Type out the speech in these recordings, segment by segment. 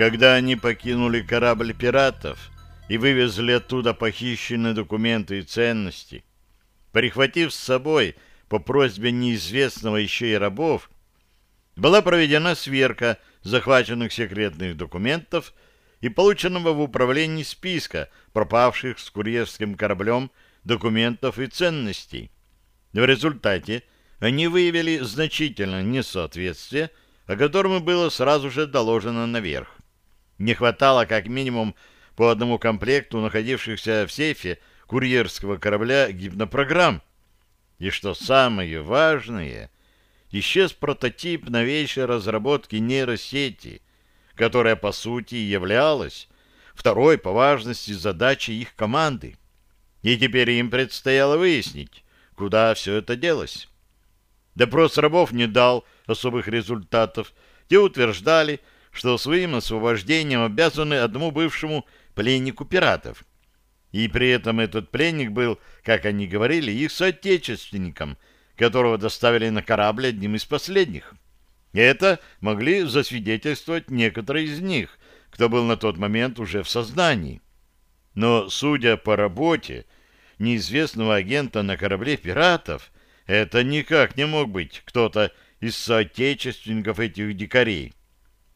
Когда они покинули корабль пиратов и вывезли оттуда похищенные документы и ценности, прихватив с собой по просьбе неизвестного еще и рабов, была проведена сверка захваченных секретных документов и полученного в управлении списка пропавших с курьерским кораблем документов и ценностей. В результате они выявили значительное несоответствие, о котором было сразу же доложено наверх. Не хватало как минимум по одному комплекту находившихся в сейфе курьерского корабля гипнопрограмм. И что самое важное, исчез прототип новейшей разработки нейросети, которая по сути являлась второй по важности задачей их команды. И теперь им предстояло выяснить, куда все это делось. Допрос рабов не дал особых результатов. Те утверждали, что своим освобождением обязаны одному бывшему пленнику пиратов. И при этом этот пленник был, как они говорили, их соотечественником, которого доставили на корабль одним из последних. Это могли засвидетельствовать некоторые из них, кто был на тот момент уже в сознании. Но, судя по работе неизвестного агента на корабле пиратов, это никак не мог быть кто-то из соотечественников этих дикарей.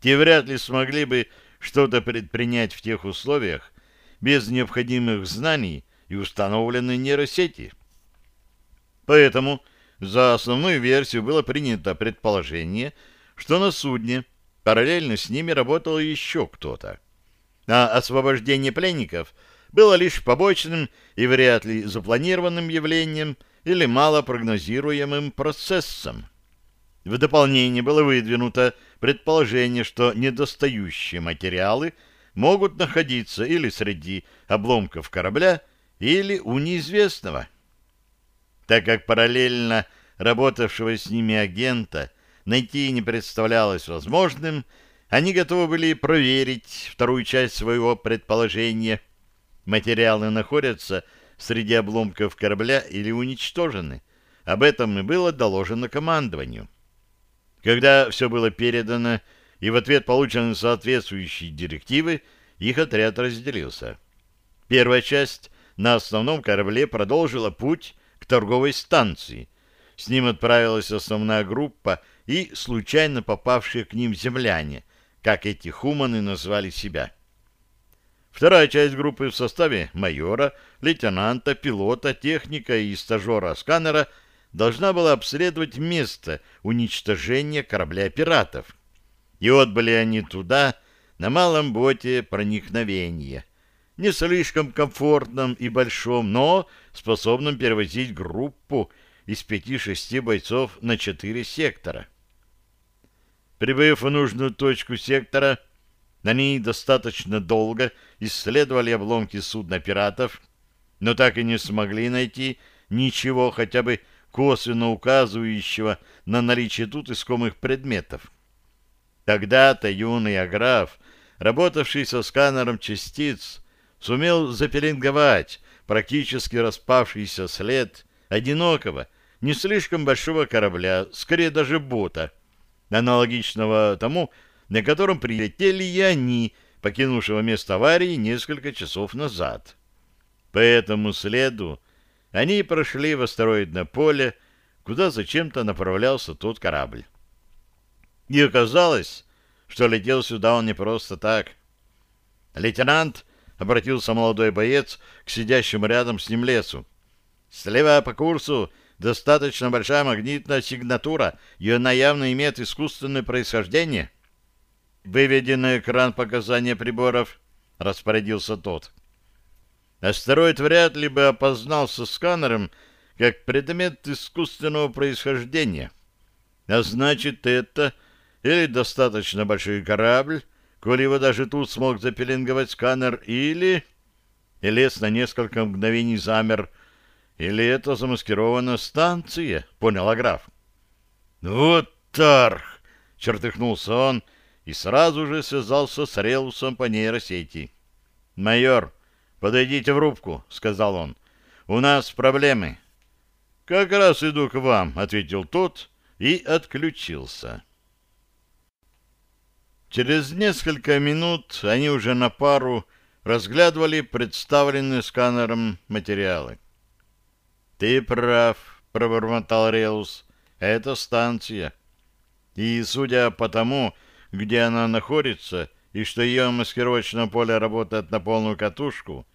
Те вряд ли смогли бы что-то предпринять в тех условиях без необходимых знаний и установленной нейросети. Поэтому за основную версию было принято предположение, что на судне параллельно с ними работал еще кто-то. А освобождение пленников было лишь побочным и вряд ли запланированным явлением или малопрогнозируемым процессом. В дополнение было выдвинуто предположение, что недостающие материалы могут находиться или среди обломков корабля, или у неизвестного. Так как параллельно работавшего с ними агента найти не представлялось возможным, они готовы были проверить вторую часть своего предположения. Материалы находятся среди обломков корабля или уничтожены. Об этом и было доложено командованию. Когда все было передано и в ответ получены соответствующие директивы, их отряд разделился. Первая часть на основном корабле продолжила путь к торговой станции. С ним отправилась основная группа и случайно попавшие к ним земляне, как эти хуманы назвали себя. Вторая часть группы в составе майора, лейтенанта, пилота, техника и стажера-сканера должна была обследовать место уничтожения корабля пиратов. И отбыли они туда на малом боте проникновения — не слишком комфортном и большом, но способном перевозить группу из пяти-шести бойцов на четыре сектора. Прибыв в нужную точку сектора, они достаточно долго исследовали обломки судна пиратов, но так и не смогли найти ничего хотя бы косвенно указывающего на наличие тут искомых предметов. Тогда-то юный Аграф, работавший со сканером частиц, сумел запеленговать практически распавшийся след одинокого, не слишком большого корабля, скорее даже бота, аналогичного тому, на котором прилетели и они, покинувшего место аварии несколько часов назад. По этому следу они прошли в астероидное поле, куда зачем-то направлялся тот корабль. И оказалось, что летел сюда он не просто так. Лейтенант — обратился молодой боец к сидящему рядом с ним лесу. «Слева по курсу достаточно большая магнитная сигнатура, и она явно имеет искусственное происхождение». «Выведи на экран показания приборов», — распорядился тот. Астероид вряд ли бы опознался сканером как предмет искусственного происхождения. А значит, это или достаточно большой корабль, коли его даже тут смог запеленговать сканер, или... И лес на несколько мгновений замер. Или это замаскированная станция, понял Аграф. Вот тарх! Чертыхнулся он и сразу же связался с Релусом по нейросети. «Майор, подойдите в рубку», — сказал он. «У нас проблемы». «Как раз иду к вам», — ответил тот и отключился. Через несколько минут они уже на пару разглядывали представленные сканером материалы. «Ты прав», — пробормотал Реус, — «это станция. И, судя по тому, где она находится, и что ее маскировочное поле работает на полную катушку,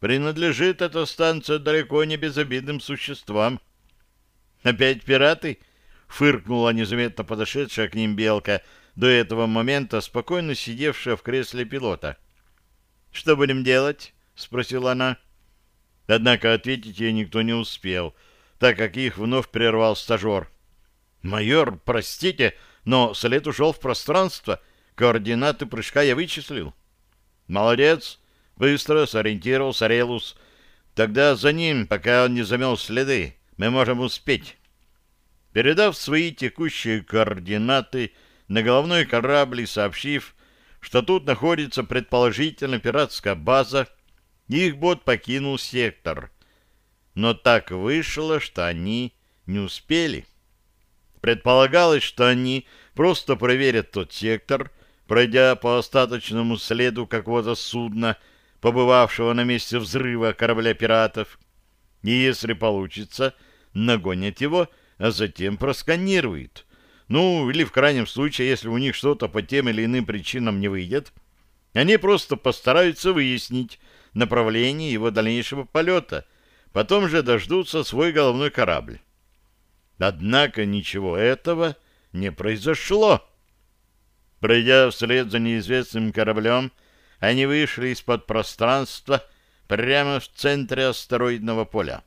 принадлежит эта станция далеко не безобидным существам». «Опять пираты?» — фыркнула незаметно подошедшая к ним белка — до этого момента спокойно сидевшая в кресле пилота. «Что будем делать?» — спросила она. Однако ответить ей никто не успел, так как их вновь прервал стажер. «Майор, простите, но след ушел в пространство. Координаты прыжка я вычислил». «Молодец!» — быстро сориентировался Релус. «Тогда за ним, пока он не замел следы, мы можем успеть». Передав свои текущие координаты, на головной корабль сообщив, что тут находится предположительно пиратская база, их бот покинул сектор. Но так вышло, что они не успели. Предполагалось, что они просто проверят тот сектор, пройдя по остаточному следу какого-то судна, побывавшего на месте взрыва корабля пиратов, и, если получится, нагонят его, а затем просканируют. Ну, или в крайнем случае, если у них что-то по тем или иным причинам не выйдет, они просто постараются выяснить направление его дальнейшего полета, потом же дождутся свой головной корабль. Однако ничего этого не произошло. Пройдя вслед за неизвестным кораблем, они вышли из-под пространства прямо в центре астероидного поля.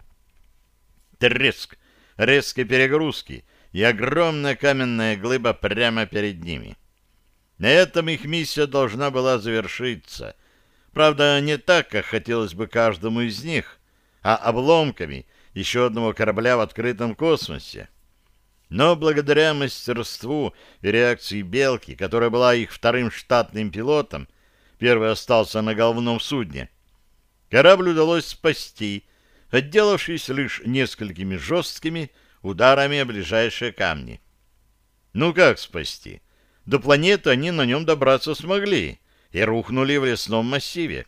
Треск резкой перегрузки — и огромная каменная глыба прямо перед ними. На этом их миссия должна была завершиться. Правда, не так, как хотелось бы каждому из них, а обломками еще одного корабля в открытом космосе. Но благодаря мастерству и реакции Белки, которая была их вторым штатным пилотом, первый остался на головном судне, корабль удалось спасти, отделавшись лишь несколькими жесткими, ударами о ближайшие камни. Ну как спасти? До планеты они на нем добраться смогли и рухнули в лесном массиве.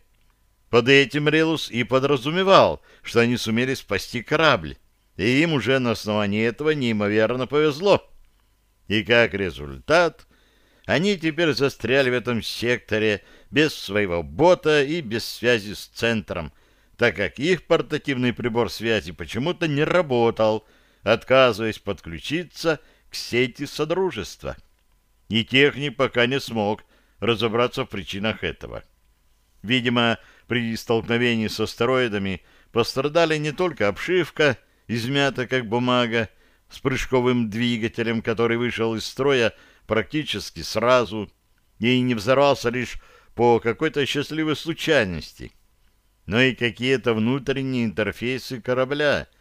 Под этим Релус и подразумевал, что они сумели спасти корабль, и им уже на основании этого неимоверно повезло. И как результат, они теперь застряли в этом секторе без своего бота и без связи с центром, так как их портативный прибор связи почему-то не работал, отказываясь подключиться к сети Содружества. И техник пока не смог разобраться в причинах этого. Видимо, при столкновении с астероидами пострадали не только обшивка, измята как бумага, с прыжковым двигателем, который вышел из строя практически сразу и не взорвался лишь по какой-то счастливой случайности, но и какие-то внутренние интерфейсы корабля —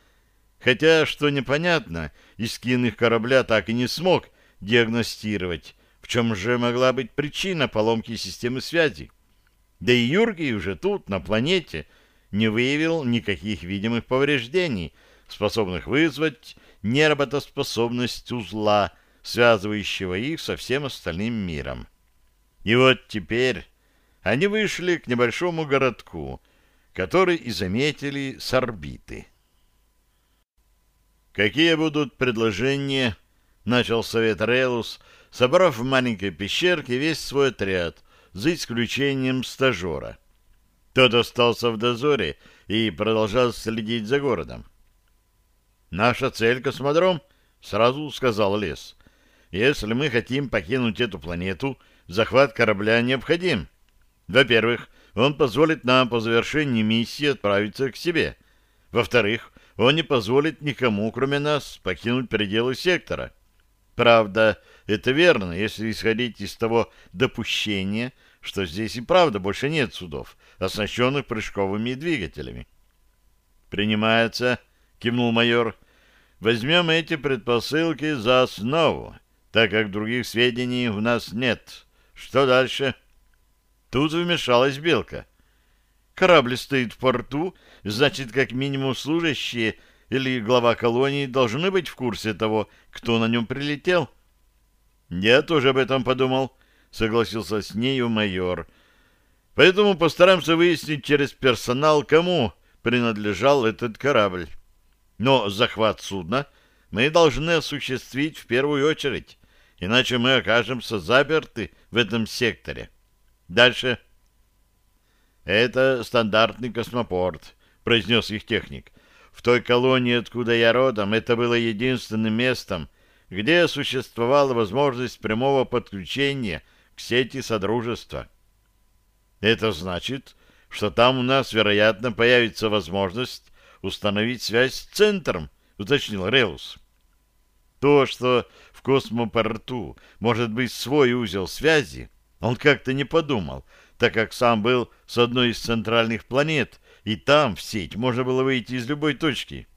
Хотя, что непонятно, Искин их корабля так и не смог диагностировать, в чем же могла быть причина поломки системы связи. Да и Юргий уже тут, на планете, не выявил никаких видимых повреждений, способных вызвать неработоспособность узла, связывающего их со всем остальным миром. И вот теперь они вышли к небольшому городку, который и заметили с орбиты. «Какие будут предложения?» — начал совет Релус, собрав в маленькой пещерке весь свой отряд, за исключением стажера. Тот остался в дозоре и продолжал следить за городом. «Наша цель — космодром», — сразу сказал Лес. «Если мы хотим покинуть эту планету, захват корабля необходим. Во-первых, он позволит нам по завершении миссии отправиться к себе. Во-вторых, он не позволит никому, кроме нас, покинуть пределы сектора. Правда, это верно, если исходить из того допущения, что здесь и правда больше нет судов, оснащенных прыжковыми двигателями. «Принимается», — кивнул майор. «Возьмем эти предпосылки за основу, так как других сведений у нас нет. Что дальше?» Тут вмешалась Белка. Корабль стоит в порту, значит, как минимум служащие или глава колонии должны быть в курсе того, кто на нем прилетел. Я тоже об этом подумал, согласился с нею майор. Поэтому постараемся выяснить через персонал, кому принадлежал этот корабль. Но захват судна мы должны осуществить в первую очередь, иначе мы окажемся заперты в этом секторе. Дальше. Это стандартный космопорт, произнес их техник. В той колонии, откуда я родом, это было единственным местом, где существовала возможность прямого подключения к сети Содружества. Это значит, что там у нас, вероятно, появится возможность установить связь с центром, уточнил Реус. То, что в космопорту может быть свой узел связи, он как-то не подумал, так как сам был с одной из центральных планет, и там в сеть можно было выйти из любой точки.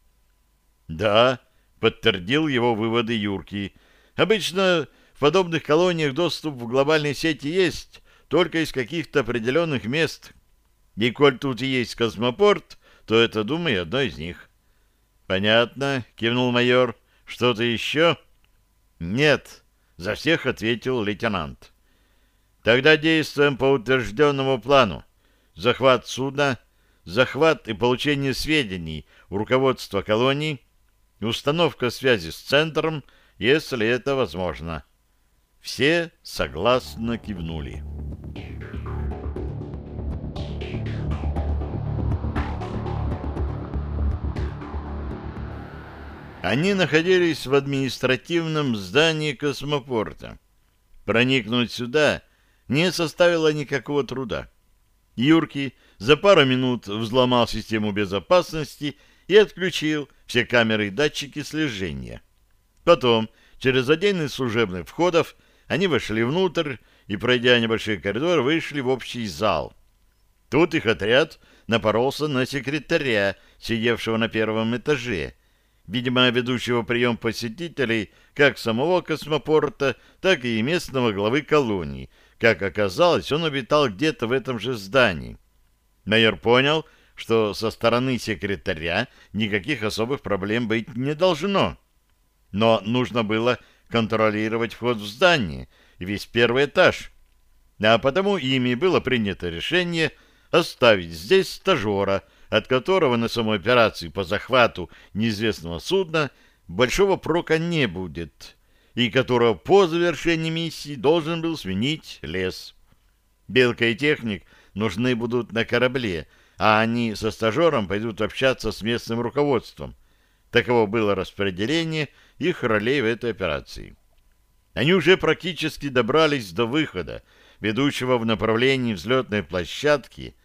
Да, подтвердил его выводы Юрки. Обычно в подобных колониях доступ в глобальной сети есть, только из каких-то определенных мест. И коль тут есть космопорт, то это, думаю, одно из них. Понятно, кивнул майор. Что-то еще? Нет, за всех ответил лейтенант. Тогда действуем по утвержденному плану. Захват судна, захват и получение сведений у руководства колонии, установка связи с центром, если это возможно. Все согласно кивнули. Они находились в административном здании космопорта. Проникнуть сюда не составило никакого труда. Юрки за пару минут взломал систему безопасности и отключил все камеры и датчики слежения. Потом, через один из служебных входов, они вошли внутрь и, пройдя небольшой коридор, вышли в общий зал. Тут их отряд напоролся на секретаря, сидевшего на первом этаже, видимо, ведущего прием посетителей как самого космопорта, так и местного главы колонии. Как оказалось, он обитал где-то в этом же здании. Майор понял, что со стороны секретаря никаких особых проблем быть не должно. Но нужно было контролировать вход в здание и весь первый этаж. А потому ими было принято решение оставить здесь стажера – от которого на самой операции по захвату неизвестного судна большого прока не будет, и которого по завершении миссии должен был сменить лес. Белка и техник нужны будут на корабле, а они со стажером пойдут общаться с местным руководством. Таково было распределение их ролей в этой операции. Они уже практически добрались до выхода, ведущего в направлении взлетной площадки,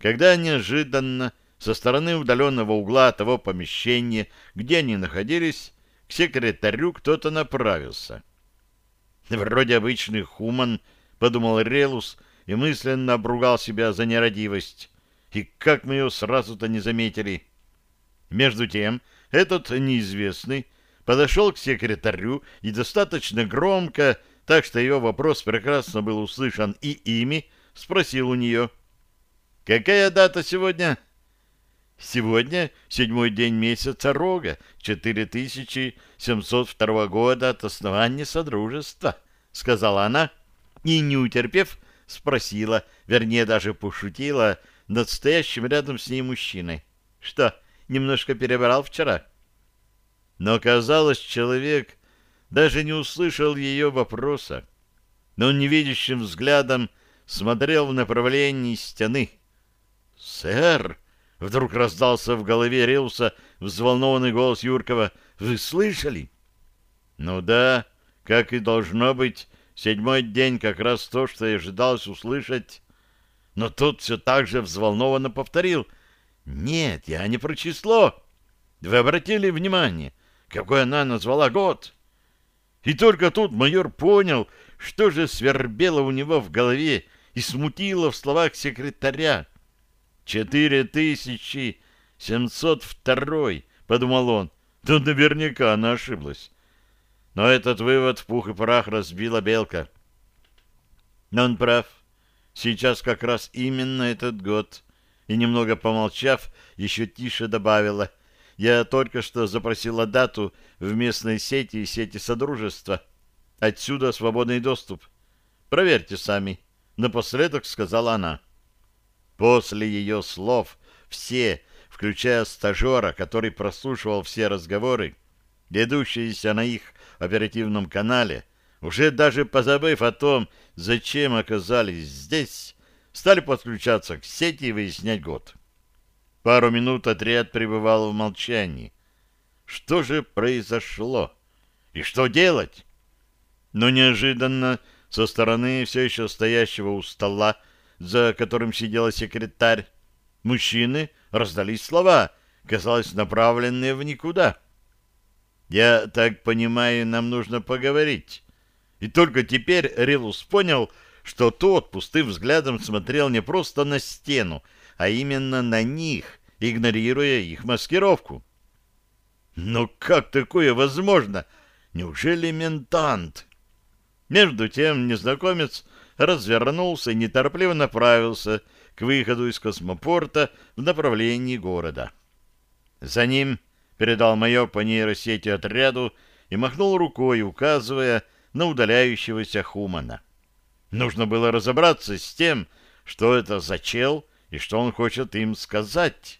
когда неожиданно со стороны удаленного угла того помещения, где они находились, к секретарю кто-то направился. «Вроде обычный хуман», — подумал Релус и мысленно обругал себя за нерадивость. «И как мы ее сразу-то не заметили?» Между тем, этот неизвестный подошел к секретарю и достаточно громко, так что ее вопрос прекрасно был услышан и ими, спросил у нее. «Какая дата сегодня?» Сегодня седьмой день месяца Рога, 4702 года от основания Содружества, — сказала она, и, не утерпев, спросила, вернее, даже пошутила над стоящим рядом с ней мужчиной. Что, немножко перебрал вчера? Но, казалось, человек даже не услышал ее вопроса, но невидящим взглядом смотрел в направлении стены. «Сэр!» Вдруг раздался в голове Реуса взволнованный голос Юркова. «Вы слышали?» «Ну да, как и должно быть, седьмой день как раз то, что и ожидалось услышать». Но тот все так же взволнованно повторил. «Нет, я не про число. Вы обратили внимание, какой она назвала год?» И только тут майор понял, что же свербело у него в голове и смутило в словах секретаря. Четыре тысячи семьсот второй, подумал он. Да наверняка она ошиблась. Но этот вывод в пух и прах разбила белка. Но он прав. Сейчас как раз именно этот год. И немного помолчав, еще тише добавила. Я только что запросила дату в местной сети и сети Содружества. Отсюда свободный доступ. Проверьте сами, напоследок сказала она. После ее слов все, включая стажера, который прослушивал все разговоры, ведущиеся на их оперативном канале, уже даже позабыв о том, зачем оказались здесь, стали подключаться к сети и выяснять год. Пару минут отряд пребывал в молчании. Что же произошло? И что делать? Но неожиданно со стороны все еще стоящего у стола, за которым сидела секретарь, мужчины раздались слова, казалось, направленные в никуда. «Я так понимаю, нам нужно поговорить». И только теперь Рилус понял, что тот пустым взглядом смотрел не просто на стену, а именно на них, игнорируя их маскировку. Но как такое возможно? Неужели ментант? Между тем незнакомец развернулся и неторопливо направился к выходу из космопорта в направлении города. За ним передал майор по нейросети отряду и махнул рукой, указывая на удаляющегося Хумана. Нужно было разобраться с тем, что это за чел и что он хочет им сказать.